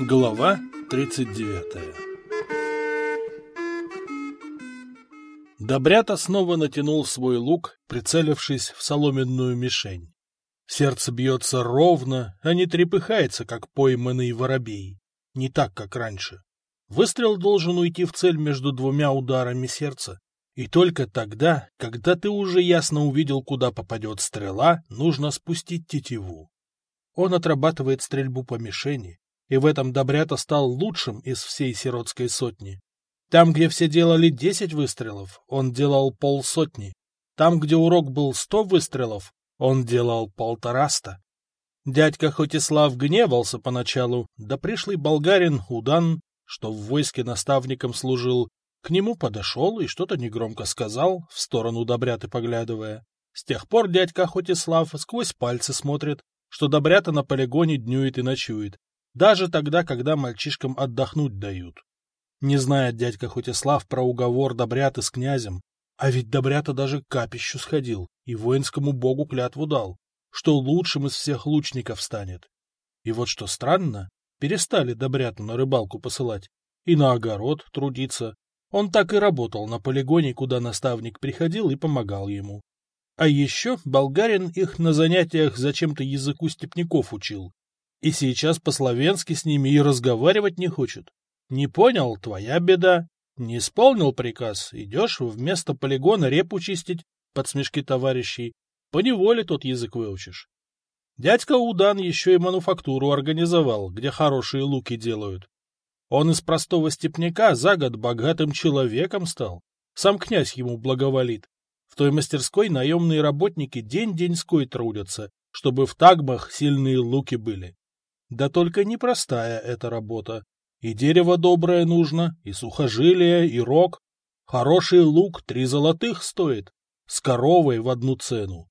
Глава 39 Добрята снова натянул свой лук, прицелившись в соломенную мишень. Сердце бьется ровно, а не трепыхается, как пойманный воробей. Не так, как раньше. Выстрел должен уйти в цель между двумя ударами сердца. И только тогда, когда ты уже ясно увидел, куда попадет стрела, нужно спустить тетиву. Он отрабатывает стрельбу по мишени, и в этом Добрята стал лучшим из всей сиротской сотни. Там, где все делали десять выстрелов, он делал полсотни. Там, где урок был сто выстрелов, он делал полтораста. Дядька хоть и слав гневался поначалу, да пришлый болгарин Удан, что в войске наставником служил, к нему подошел и что-то негромко сказал, в сторону Добряты поглядывая. С тех пор дядька хоть и слав сквозь пальцы смотрит, что Добрята на полигоне днюет и ночует, даже тогда, когда мальчишкам отдохнуть дают. Не знает дядька Хотислав про уговор Добряты с князем, а ведь Добрята даже к капищу сходил и воинскому богу клятву дал, что лучшим из всех лучников станет. И вот что странно, перестали Добряту на рыбалку посылать и на огород трудиться. Он так и работал на полигоне, куда наставник приходил и помогал ему. А еще болгарин их на занятиях зачем-то языку степняков учил, и сейчас по-словенски с ними и разговаривать не хочет. Не понял — твоя беда. Не исполнил приказ — идешь вместо полигона репу чистить под смешки товарищей. Поневоле тот язык выучишь. Дядька Удан еще и мануфактуру организовал, где хорошие луки делают. Он из простого степняка за год богатым человеком стал. Сам князь ему благоволит. В той мастерской наемные работники день-деньской трудятся, чтобы в тагмах сильные луки были. Да только непростая эта работа. И дерево доброе нужно, и сухожилие, и рог. Хороший лук три золотых стоит, с коровой в одну цену.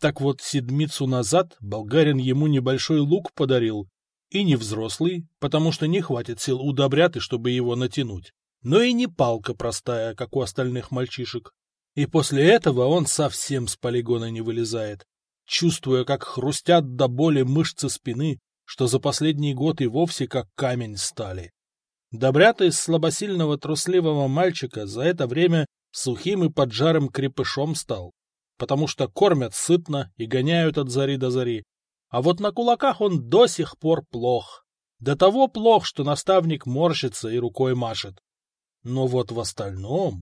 Так вот, седмицу назад болгарин ему небольшой лук подарил, и не взрослый, потому что не хватит сил у добряты, чтобы его натянуть, но и не палка простая, как у остальных мальчишек. И после этого он совсем с полигона не вылезает, чувствуя, как хрустят до боли мышцы спины, что за последний год и вовсе как камень стали. Добрята из слабосильного трусливого мальчика за это время сухим и поджарым крепышом стал, потому что кормят сытно и гоняют от зари до зари. А вот на кулаках он до сих пор плох. До того плох, что наставник морщится и рукой машет. Но вот в остальном...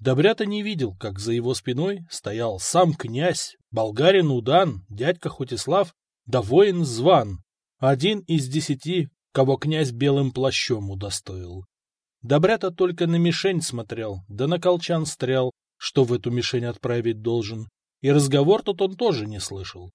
Добрята не видел, как за его спиной стоял сам князь, болгарин Удан, дядька Хутислав, да воин Зван, один из десяти, кого князь белым плащом удостоил. Добрята только на мишень смотрел, да на колчан стрял, что в эту мишень отправить должен, и разговор тут он тоже не слышал.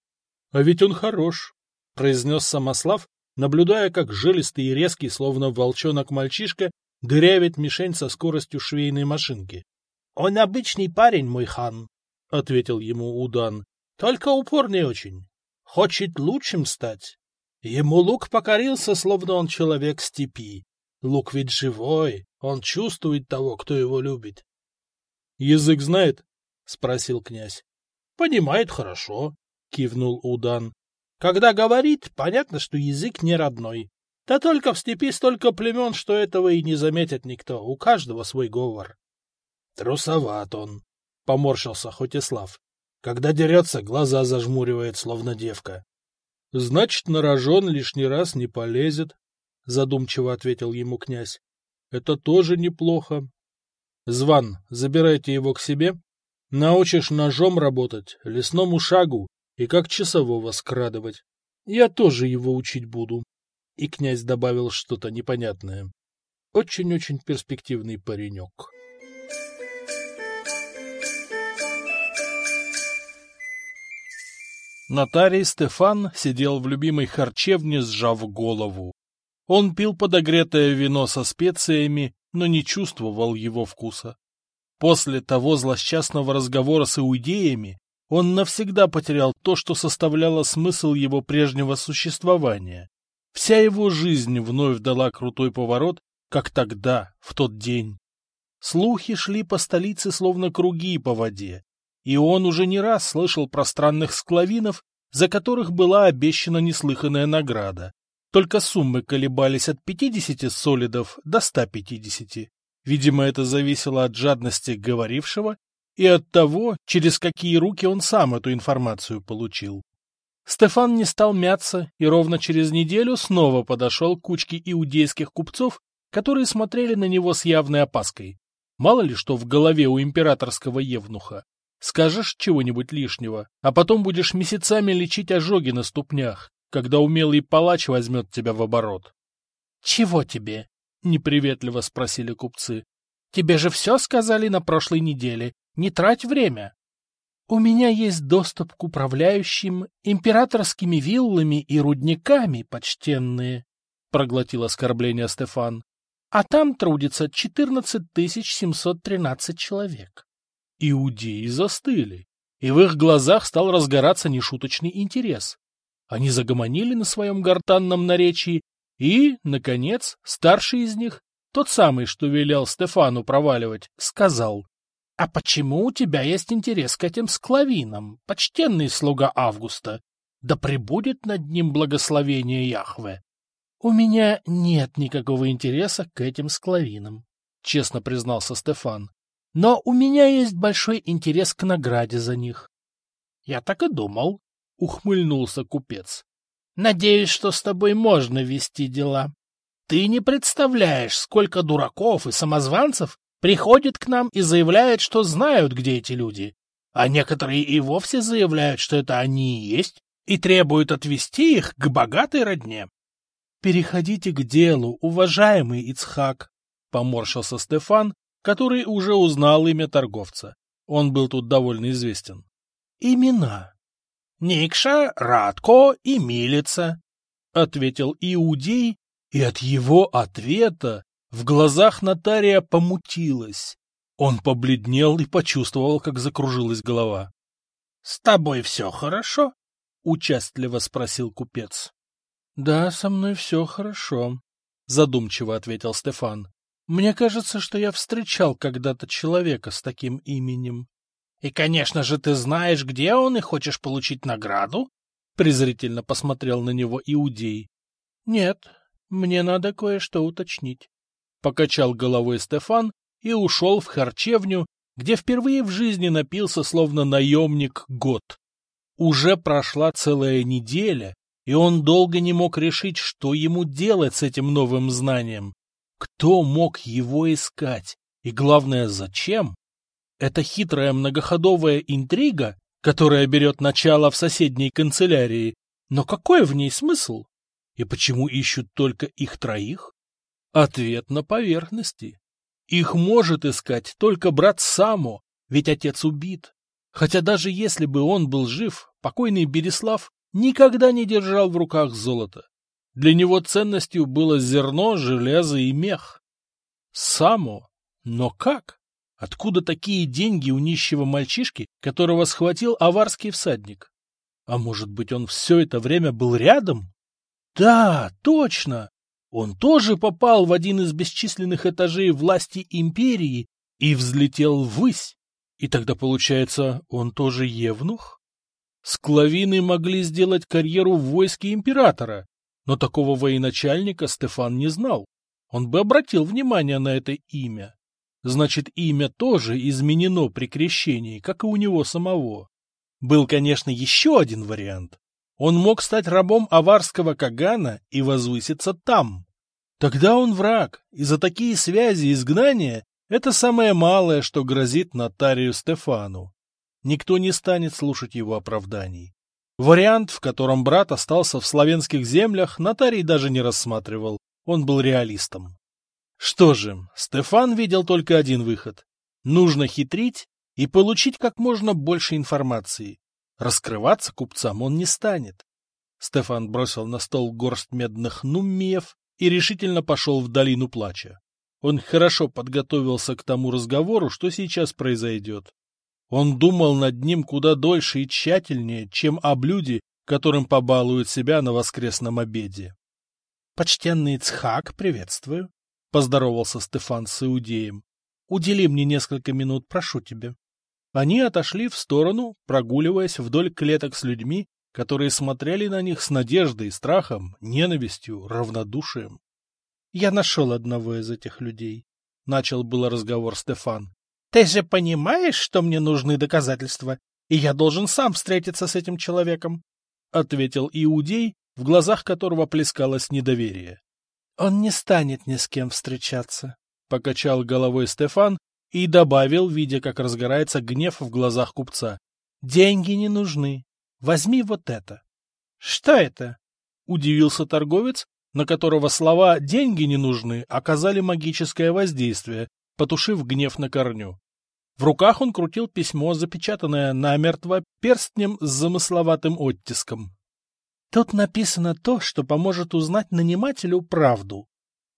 — А ведь он хорош, — произнес Самослав, наблюдая, как жилистый и резкий, словно волчонок-мальчишка, дырявит мишень со скоростью швейной машинки. — Он обычный парень, мой хан, — ответил ему Удан, — только упорный очень. Хочет лучшим стать. Ему лук покорился, словно он человек степи. Лук ведь живой, он чувствует того, кто его любит. — Язык знает? — спросил князь. — Понимает хорошо, — кивнул Удан. — Когда говорит, понятно, что язык не родной. Да только в степи столько племен, что этого и не заметит никто, у каждого свой говор. — Трусоват он, — поморщился Хотислав. Когда дерется, глаза зажмуривает, словно девка. — Значит, на рожон лишний раз не полезет, — задумчиво ответил ему князь. — Это тоже неплохо. — Зван, забирайте его к себе. Научишь ножом работать, лесному шагу и как часового скрадывать. Я тоже его учить буду. И князь добавил что-то непонятное. Очень-очень перспективный паренек. Нотарий Стефан сидел в любимой харчевне, сжав голову. Он пил подогретое вино со специями, но не чувствовал его вкуса. После того злосчастного разговора с иудеями он навсегда потерял то, что составляло смысл его прежнего существования. Вся его жизнь вновь дала крутой поворот, как тогда, в тот день. Слухи шли по столице словно круги по воде, и он уже не раз слышал про странных склавинов, за которых была обещана неслыханная награда. только суммы колебались от 50 солидов до 150. Видимо, это зависело от жадности говорившего и от того, через какие руки он сам эту информацию получил. Стефан не стал мяться и ровно через неделю снова подошел к кучке иудейских купцов, которые смотрели на него с явной опаской. Мало ли что в голове у императорского евнуха. Скажешь чего-нибудь лишнего, а потом будешь месяцами лечить ожоги на ступнях, когда умелый палач возьмет тебя в оборот. — Чего тебе? — неприветливо спросили купцы. — Тебе же все сказали на прошлой неделе. Не трать время. — У меня есть доступ к управляющим императорскими виллами и рудниками, почтенные, — проглотил оскорбление Стефан. — А там трудится 14 713 человек. Иудеи застыли, и в их глазах стал разгораться нешуточный интерес. Они загомонили на своем гортанном наречии, и, наконец, старший из них, тот самый, что велел Стефану проваливать, сказал, «А почему у тебя есть интерес к этим склавинам, почтенный слуга Августа? Да пребудет над ним благословение Яхве!» «У меня нет никакого интереса к этим склавинам», — честно признался Стефан. «Но у меня есть большой интерес к награде за них». «Я так и думал», — ухмыльнулся купец. «Надеюсь, что с тобой можно вести дела. Ты не представляешь, сколько дураков и самозванцев приходит к нам и заявляет, что знают, где эти люди, а некоторые и вовсе заявляют, что это они и есть, и требуют отвести их к богатой родне». «Переходите к делу, уважаемый Ицхак», — поморщился Стефан, который уже узнал имя торговца. Он был тут довольно известен. «Имена. Никша, Радко и Милица, — ответил Иудей, и от его ответа в глазах нотария помутилось. Он побледнел и почувствовал, как закружилась голова. — С тобой все хорошо? — участливо спросил купец. — Да, со мной все хорошо, — задумчиво ответил Стефан. — Мне кажется, что я встречал когда-то человека с таким именем. И, конечно же, ты знаешь, где он, и хочешь получить награду? Презрительно посмотрел на него Иудей. Нет, мне надо кое-что уточнить. Покачал головой Стефан и ушел в харчевню, где впервые в жизни напился, словно наемник, год. Уже прошла целая неделя, и он долго не мог решить, что ему делать с этим новым знанием. Кто мог его искать? И главное, зачем? Это хитрая многоходовая интрига, которая берет начало в соседней канцелярии. Но какой в ней смысл? И почему ищут только их троих? Ответ на поверхности. Их может искать только брат Само, ведь отец убит. Хотя даже если бы он был жив, покойный Береслав никогда не держал в руках золото. Для него ценностью было зерно, железо и мех. Само. Но как? Откуда такие деньги у нищего мальчишки, которого схватил аварский всадник? А может быть, он все это время был рядом? Да, точно! Он тоже попал в один из бесчисленных этажей власти империи и взлетел ввысь. И тогда, получается, он тоже евнух? Склавины могли сделать карьеру в войске императора, но такого военачальника Стефан не знал. Он бы обратил внимание на это имя. Значит, имя тоже изменено при крещении, как и у него самого. Был, конечно, еще один вариант. Он мог стать рабом аварского Кагана и возвыситься там. Тогда он враг, и за такие связи изгнания это самое малое, что грозит нотарию Стефану. Никто не станет слушать его оправданий. Вариант, в котором брат остался в славянских землях, нотарий даже не рассматривал, он был реалистом. Что же, Стефан видел только один выход. Нужно хитрить и получить как можно больше информации. Раскрываться купцам он не станет. Стефан бросил на стол горсть медных нуммиев и решительно пошел в долину плача. Он хорошо подготовился к тому разговору, что сейчас произойдет. Он думал над ним куда дольше и тщательнее, чем о блюде, которым побалуют себя на воскресном обеде. — Почтенный Цхак, приветствую. — поздоровался Стефан с Иудеем. — Удели мне несколько минут, прошу тебя. Они отошли в сторону, прогуливаясь вдоль клеток с людьми, которые смотрели на них с надеждой, страхом, ненавистью, равнодушием. — Я нашел одного из этих людей, — начал было разговор Стефан. — Ты же понимаешь, что мне нужны доказательства, и я должен сам встретиться с этим человеком, — ответил Иудей, в глазах которого плескалось недоверие. — Он не станет ни с кем встречаться, — покачал головой Стефан и добавил, видя, как разгорается гнев в глазах купца. — Деньги не нужны. Возьми вот это. — Что это? — удивился торговец, на которого слова «деньги не нужны» оказали магическое воздействие, потушив гнев на корню. В руках он крутил письмо, запечатанное намертво перстнем с замысловатым оттиском. Тут написано то, что поможет узнать нанимателю правду.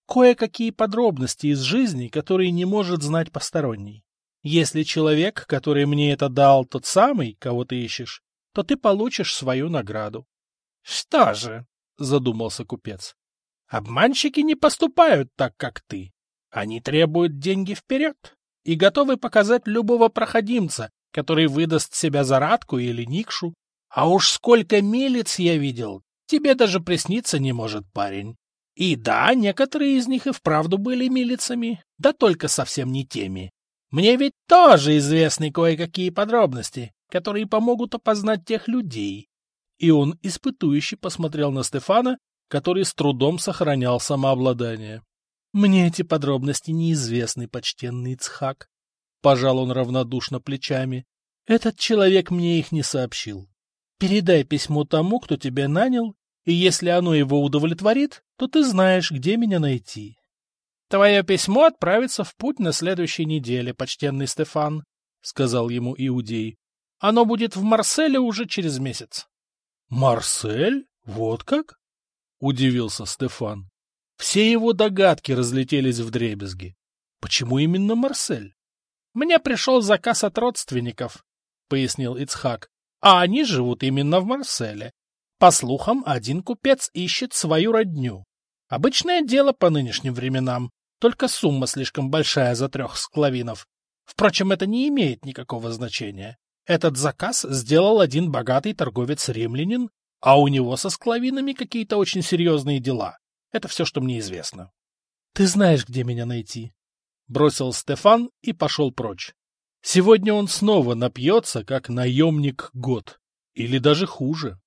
Кое-какие подробности из жизни, которые не может знать посторонний. Если человек, который мне это дал, тот самый, кого ты ищешь, то ты получишь свою награду. — Что же, — задумался купец, — обманщики не поступают так, как ты. Они требуют деньги вперед и готовы показать любого проходимца, который выдаст себя за Радку или Никшу. А уж сколько милиц я видел, тебе даже присниться не может, парень. И да, некоторые из них и вправду были милицами, да только совсем не теми. Мне ведь тоже известны кое-какие подробности, которые помогут опознать тех людей. И он испытующе посмотрел на Стефана, который с трудом сохранял самообладание. Мне эти подробности неизвестны, почтенный Цхак. Пожал он равнодушно плечами. Этот человек мне их не сообщил. Передай письмо тому, кто тебя нанял, и если оно его удовлетворит, то ты знаешь, где меня найти. Твое письмо отправится в путь на следующей неделе, почтенный Стефан, — сказал ему Иудей. Оно будет в Марселе уже через месяц. — Марсель? Вот как? — удивился Стефан. Все его догадки разлетелись в дребезги. Почему именно Марсель? — Мне пришел заказ от родственников, — пояснил Ицхак, — а они живут именно в Марселе. По слухам, один купец ищет свою родню. Обычное дело по нынешним временам, только сумма слишком большая за трех склавинов. Впрочем, это не имеет никакого значения. Этот заказ сделал один богатый торговец-римлянин, а у него со склавинами какие-то очень серьезные дела. Это все, что мне известно. — Ты знаешь, где меня найти? — бросил Стефан и пошел прочь. Сегодня он снова напьется, как наемник год. Или даже хуже.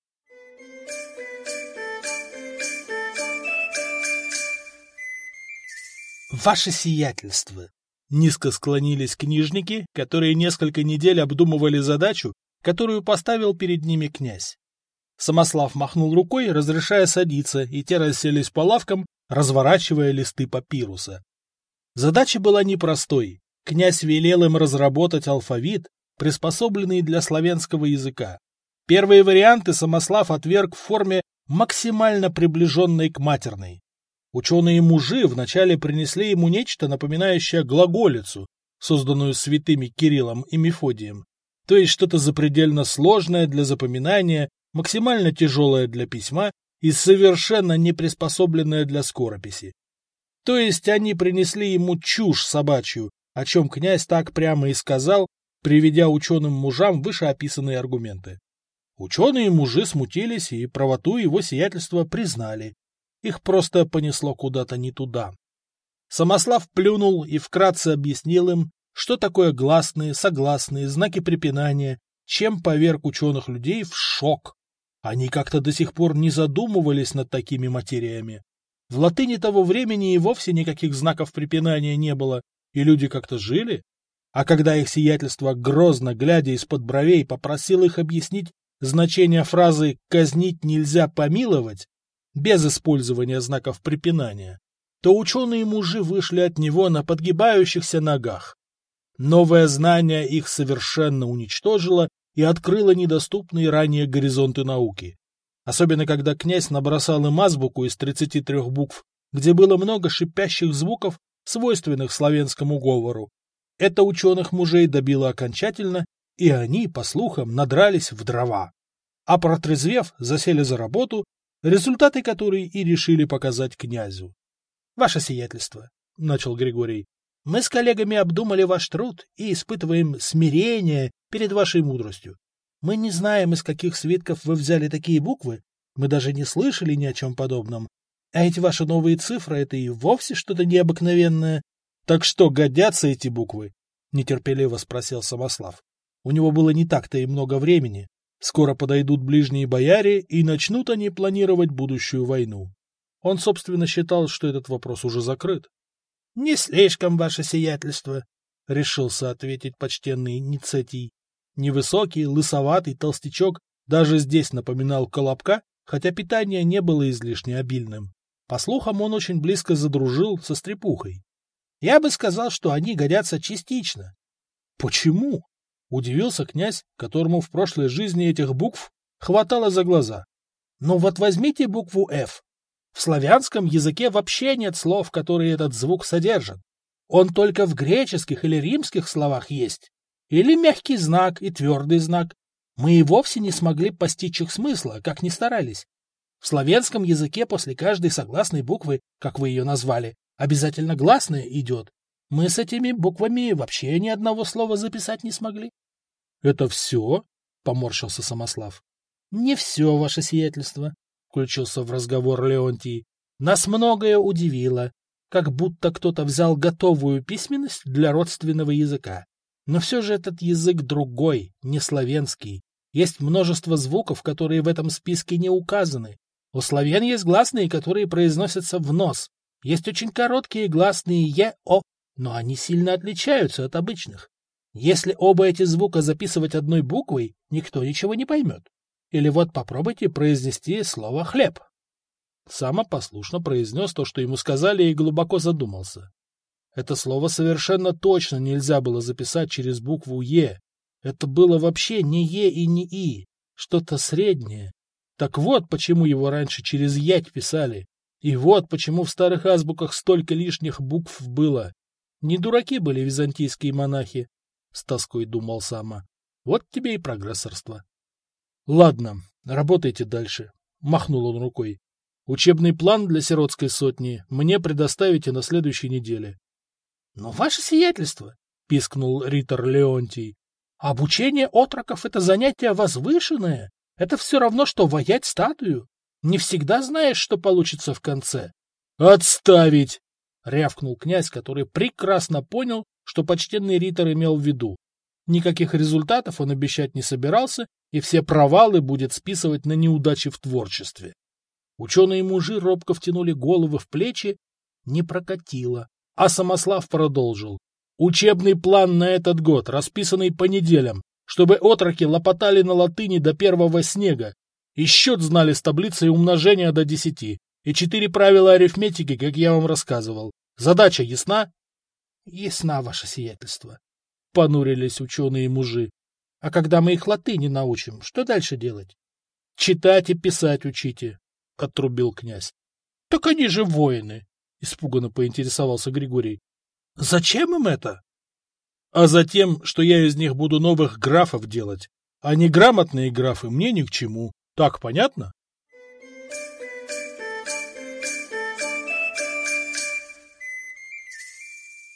«Ваше сиятельство!» Низко склонились книжники, которые несколько недель обдумывали задачу, которую поставил перед ними князь. Самослав махнул рукой, разрешая садиться, и те расселись по лавкам, разворачивая листы папируса. Задача была непростой. Князь велел им разработать алфавит, приспособленный для славянского языка. Первые варианты Самослав отверг в форме максимально приближенной к матерной. Ученые-мужи вначале принесли ему нечто, напоминающее глаголицу, созданную святыми Кириллом и Мефодием, то есть что-то запредельно сложное для запоминания, максимально тяжелое для письма и совершенно не приспособленное для скорописи. То есть они принесли ему чушь собачью, о чем князь так прямо и сказал, приведя ученым мужам вышеописанные аргументы. Ученые-мужи смутились и правоту его сиятельства признали, их просто понесло куда-то не туда. Самослав плюнул и вкратце объяснил им, что такое гласные, согласные, знаки препинания, чем поверг ученых людей в шок. Они как-то до сих пор не задумывались над такими материями. В латыни того времени и вовсе никаких знаков препинания не было, и люди как-то жили. А когда их сиятельство, грозно глядя из-под бровей, попросил их объяснить значение фразы «казнить нельзя помиловать», без использования знаков препинания, то ученые-мужи вышли от него на подгибающихся ногах. Новое знание их совершенно уничтожило и открыло недоступные ранее горизонты науки. Особенно когда князь набросал им азбуку из 33 букв, где было много шипящих звуков, свойственных славянскому говору. Это ученых мужей добило окончательно, и они, по слухам, надрались в дрова. А протрезвев, засели за работу результаты которой и решили показать князю. — Ваше сиятельство, — начал Григорий, — мы с коллегами обдумали ваш труд и испытываем смирение перед вашей мудростью. Мы не знаем, из каких свитков вы взяли такие буквы, мы даже не слышали ни о чем подобном. А эти ваши новые цифры — это и вовсе что-то необыкновенное. — Так что, годятся эти буквы? — нетерпеливо спросил Самослав. У него было не так-то и много времени. Скоро подойдут ближние бояре, и начнут они планировать будущую войну. Он, собственно, считал, что этот вопрос уже закрыт. — Не слишком, ваше сиятельство, — решился ответить почтенный Ницетий. Невысокий, лысоватый толстячок даже здесь напоминал колобка, хотя питание не было излишне обильным. По слухам, он очень близко задружил со стрепухой. Я бы сказал, что они годятся частично. — Почему? — удивился князь, которому в прошлой жизни этих букв хватало за глаза. — Ну вот возьмите букву «Ф». В славянском языке вообще нет слов, которые этот звук содержат. Он только в греческих или римских словах есть. Или мягкий знак и твердый знак. Мы и вовсе не смогли постичь их смысла, как ни старались. В славянском языке после каждой согласной буквы, как вы ее назвали, обязательно гласная идет. Мы с этими буквами вообще ни одного слова записать не смогли. — Это все? — поморщился Самослав. — Не все, ваше сиятельство, — включился в разговор Леонтий. — Нас многое удивило, как будто кто-то взял готовую письменность для родственного языка. Но все же этот язык другой, не славянский. Есть множество звуков, которые в этом списке не указаны. У славян есть гласные, которые произносятся в нос, есть очень короткие гласные «е», «о», но они сильно отличаются от обычных. Если оба эти звука записывать одной буквой, никто ничего не поймет. Или вот попробуйте произнести слово «хлеб». Сама послушно произнес то, что ему сказали, и глубоко задумался. Это слово совершенно точно нельзя было записать через букву «е». Это было вообще не «е» и не «и», что-то среднее. Так вот, почему его раньше через «ять» писали. И вот почему в старых азбуках столько лишних букв было. Не дураки были византийские монахи, — с тоской думал Сама. Вот тебе и прогрессорство. — Ладно, работайте дальше, — махнул он рукой. Учебный план для сиротской сотни мне предоставите на следующей неделе. — Но ваше сиятельство, — пискнул Ритор Леонтий, — обучение отроков — это занятие возвышенное. Это все равно, что воять статую. Не всегда знаешь, что получится в конце. «Отставить!» — рявкнул князь, который прекрасно понял, что почтенный Ритор имел в виду. Никаких результатов он обещать не собирался, и все провалы будет списывать на неудачи в творчестве. Ученые-мужи робко втянули головы в плечи, не прокатило, а Самослав продолжил. Учебный план на этот год, расписанный по неделям, чтобы отроки лопотали на латыни до первого снега, и счет знали с таблицей умножения до десяти. И четыре правила арифметики, как я вам рассказывал. Задача ясна? — Ясна, ваше сиятельство. — понурились ученые-мужи. — А когда мы их латыни научим, что дальше делать? — Читать и писать учите, — отрубил князь. — Так они же воины, — испуганно поинтересовался Григорий. — Зачем им это? — А за тем, что я из них буду новых графов делать. А неграмотные графы мне ни к чему. Так понятно?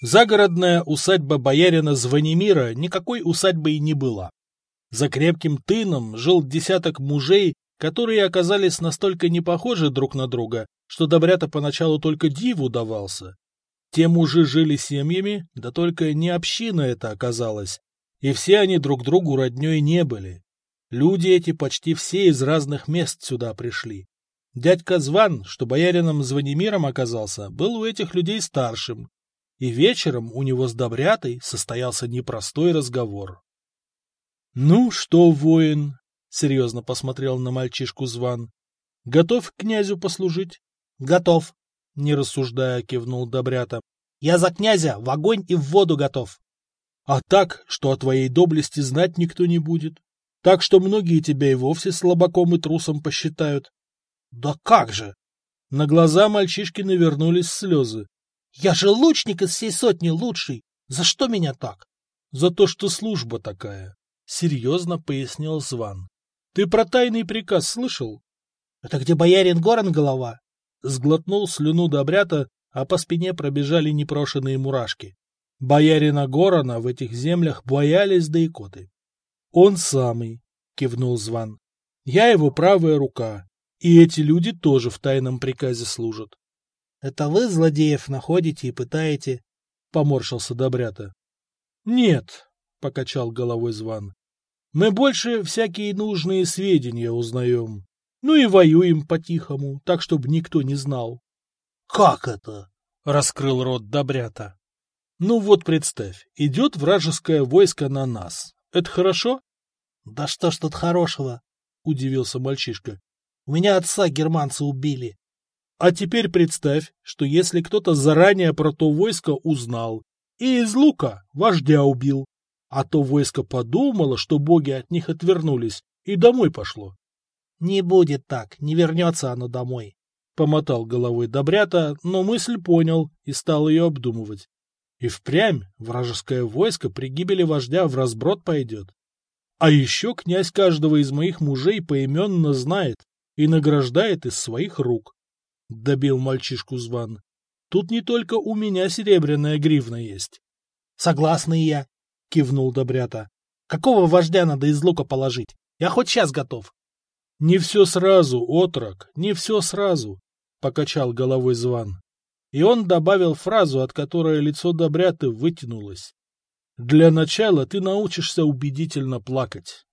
Загородная усадьба боярина Звонимира никакой усадьбой не была. За крепким тыном жил десяток мужей, которые оказались настолько не похожи друг на друга, что Добрята поначалу только диву давался. Те мужи жили семьями, да только не община это оказалась, и все они друг другу родней не были. Люди эти почти все из разных мест сюда пришли. Дядька Зван, что боярином Звонимиром оказался, был у этих людей старшим, и вечером у него с Добрятой состоялся непростой разговор. — Ну что, воин? — серьезно посмотрел на мальчишку Зван. — Готов к князю послужить? — Готов, — не рассуждая кивнул Добрята. — Я за князя в огонь и в воду готов. — А так, что о твоей доблести знать никто не будет? Так что многие тебя и вовсе слабаком и трусом посчитают. Да как же! На глаза мальчишки навернулись слезы. Я же лучник из всей сотни лучший. За что меня так? За то, что служба такая. Серьезно пояснил Зван. Ты про тайный приказ слышал? Это где боярин Горан голова? Сглотнул слюну Добрята, а по спине пробежали непрошенные мурашки. Боярина Горана в этих землях боялись да икоты. Он самый. — кивнул Зван. Я его правая рука, и эти люди тоже в тайном приказе служат. — Это вы злодеев находите и пытаете? — поморщился Добрята. — Нет, — покачал головой Зван. — Мы больше всякие нужные сведения узнаем. Ну и воюем по-тихому, так, чтобы никто не знал. — Как это? — раскрыл рот Добрята. — Ну вот представь, идет вражеское войско на нас. Это хорошо? — Да что ж тут хорошего? — удивился мальчишка. — У меня отца германцы убили. — А теперь представь, что если кто-то заранее про то войско узнал и из лука вождя убил, а то войско подумало, что боги от них отвернулись, и домой пошло. — Не будет так, не вернется оно домой. — помотал головой Добрята, но мысль понял и стал ее обдумывать. И впрямь вражеское войско при гибели вождя в разброд пойдет. А еще князь каждого из моих мужей поименно знает и награждает из своих рук. Добил мальчишку Зван. Тут не только у меня серебряная гривна есть. — Согласна и я, — кивнул Добрята. — Какого вождя надо из лука положить? Я хоть сейчас готов. — Не все сразу, отрок, не все сразу, — покачал головой Зван. И он добавил фразу, от которой лицо Добряты вытянулось. Для начала ты научишься убедительно плакать.